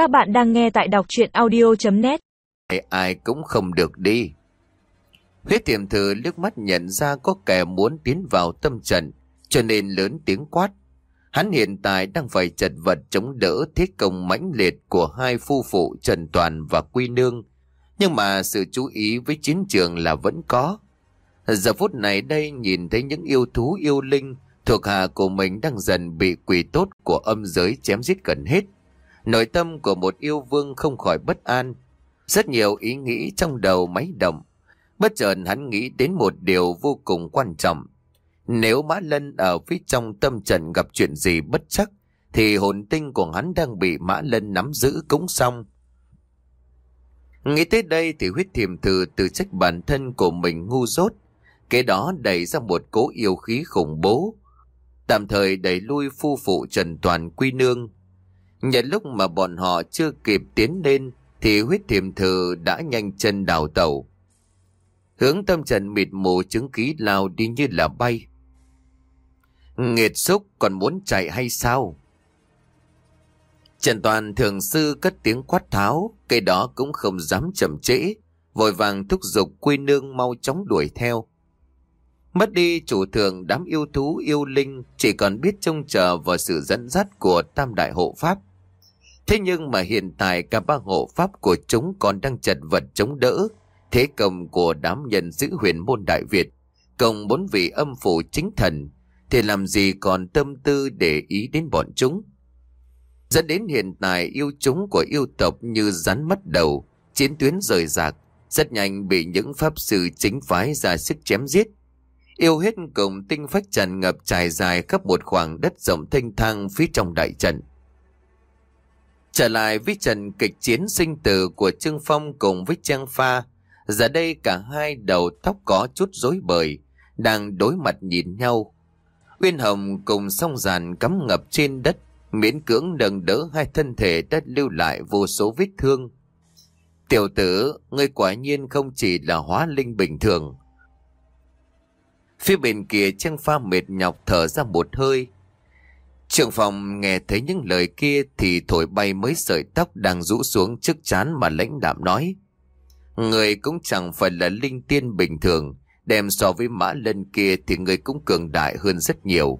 Các bạn đang nghe tại đọc chuyện audio.net ai, ai cũng không được đi. Huyết tiềm thừa liếc mắt nhận ra có kẻ muốn tiến vào tâm trận, cho nên lớn tiếng quát. Hắn hiện tại đang phải chật vật chống đỡ thiết công mãnh liệt của hai phu phụ Trần Toàn và Quy Nương. Nhưng mà sự chú ý với chiến trường là vẫn có. Giờ phút này đây nhìn thấy những yêu thú yêu linh thuộc hạ của mình đang dần bị quỷ tốt của âm giới chém giết gần hết. Nội tâm của một yêu vương không khỏi bất an. Rất nhiều ý nghĩ trong đầu máy động. Bất chợt hắn nghĩ đến một điều vô cùng quan trọng. Nếu Mã Lân ở phía trong tâm trận gặp chuyện gì bất chắc, thì hồn tinh của hắn đang bị Mã Lân nắm giữ cũng xong. Nghĩ tới đây thì huyết thiềm thừ từ trách bản thân của mình ngu dốt. Kế đó đẩy ra một cố yêu khí khủng bố. Tạm thời đẩy lui phu phụ Trần Toàn Quy Nương. Nhận lúc mà bọn họ chưa kịp tiến lên thì huyết thiềm thử đã nhanh chân đào tàu. Hướng tâm trần mịt mù chứng khí lao đi như là bay. Nghiệt xúc còn muốn chạy hay sao? Trần Toàn thường sư cất tiếng quát tháo, cây đó cũng không dám chậm trễ, vội vàng thúc giục quy nương mau chóng đuổi theo. Mất đi chủ thường đám yêu thú yêu linh chỉ còn biết trông chờ vào sự dẫn dắt của tam đại hộ pháp. Thế nhưng mà hiện tại cả ba hộ pháp của chúng còn đang chật vật chống đỡ thế công của đám nhân giữ huyền môn Đại Việt, cộng bốn vị âm phủ chính thần, thì làm gì còn tâm tư để ý đến bọn chúng. Dẫn đến hiện tại yêu chúng của yêu tộc như rắn mất đầu, chiến tuyến rời rạc, rất nhanh bị những pháp sư chính phái ra sức chém giết. Yêu hết cùng tinh phách trần ngập trải dài khắp một khoảng đất rộng thanh thang phía trong đại trận. Trở lại với trận kịch chiến sinh tử của Trương Phong cùng với Trang Pha, giờ đây cả hai đầu tóc có chút rối bời, đang đối mặt nhìn nhau. Uyên Hồng cùng song giàn cắm ngập trên đất, miễn cưỡng nâng đỡ hai thân thể đã lưu lại vô số vết thương. Tiểu tử, ngươi quả nhiên không chỉ là hóa linh bình thường. Phía bên kia Trang Pha mệt nhọc thở ra một hơi, Trường phòng nghe thấy những lời kia thì thổi bay mấy sợi tóc đang rũ xuống trước chán mà lãnh đạm nói. Người cũng chẳng phải là linh tiên bình thường, đem so với mã lân kia thì người cũng cường đại hơn rất nhiều.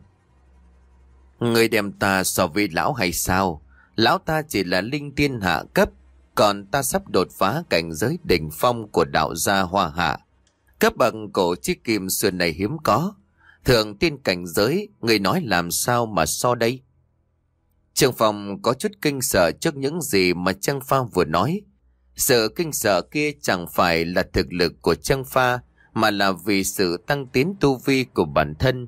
Người đem ta so với lão hay sao? Lão ta chỉ là linh tiên hạ cấp, còn ta sắp đột phá cảnh giới đỉnh phong của đạo gia hoa hạ. Cấp bậc cổ chiếc kim xưa này hiếm có. Thường tiên cảnh giới, người nói làm sao mà so đây? trường phòng có chút kinh sợ trước những gì mà Trang Pha vừa nói. Sự kinh sợ kia chẳng phải là thực lực của Trang Pha, mà là vì sự tăng tiến tu vi của bản thân.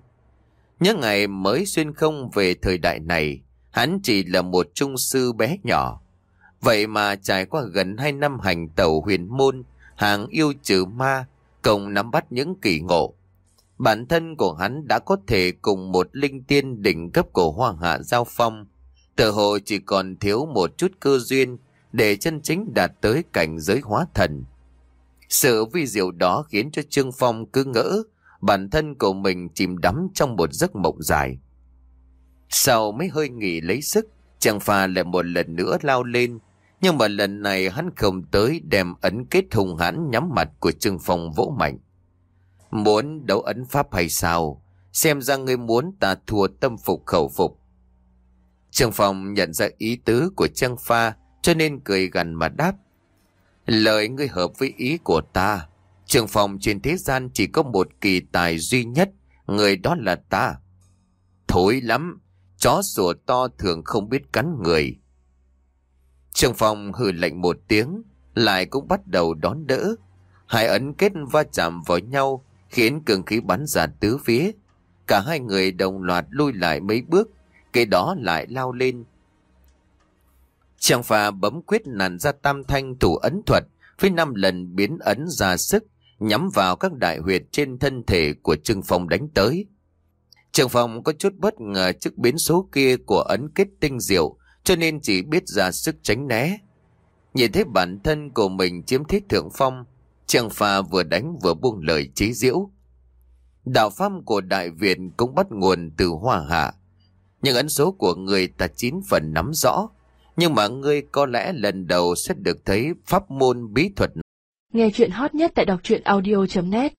Những ngày mới xuyên không về thời đại này, hắn chỉ là một trung sư bé nhỏ. Vậy mà trải qua gần hai năm hành tàu huyền môn, hàng yêu trừ ma, cộng nắm bắt những kỳ ngộ. Bản thân của hắn đã có thể cùng một linh tiên đỉnh cấp của Hoàng Hạ Giao Phong. Tự hồ chỉ còn thiếu một chút cơ duyên để chân chính đạt tới cảnh giới hóa thần. Sự vi diệu đó khiến cho Trương Phong cứ ngỡ bản thân của mình chìm đắm trong một giấc mộng dài. Sau mấy hơi nghỉ lấy sức, chàng pha lại một lần nữa lao lên, nhưng mà lần này hắn không tới đem ấn kết hùng hãn nhắm mặt của Trương Phong vỗ mạnh. Muốn đấu ấn pháp hay sao? Xem ra ngươi muốn ta thua tâm phục khẩu phục. Trương Phong nhận ra ý tứ của Trang Pha cho nên cười gần mà đáp. Lời ngươi hợp với ý của ta. Trường phong trên thế gian chỉ có một kỳ tài duy nhất, người đó là ta. Thối lắm, chó sủa to thường không biết cắn người. Trường phong hừ lạnh một tiếng, lại cũng bắt đầu đón đỡ. Hai ấn kết va chạm vào nhau, khiến cường khí bắn ra tứ phía. Cả hai người đồng loạt lui lại mấy bước, cái đó lại lao lên. Trang phà bấm quyết nàn ra tam thanh thủ ấn thuật, với năm lần biến ấn ra sức, nhắm vào các đại huyệt trên thân thể của Trương Phong đánh tới. Trương Phong có chút bất ngờ trước biến số kia của ấn kết tinh diệu, cho nên chỉ biết ra sức tránh né. Nhìn thấy bản thân của mình chiếm thế thượng phong, Trang pha vừa đánh vừa buông lời chế diễu. Đạo pháp của Đại Việt cũng bắt nguồn từ Hoa Hạ. Những ấn số của người ta chín phần nắm rõ. Nhưng mà ngươi có lẽ lần đầu sẽ được thấy pháp môn bí thuật Nghe chuyện hot nhất tại đọc truyện audio.net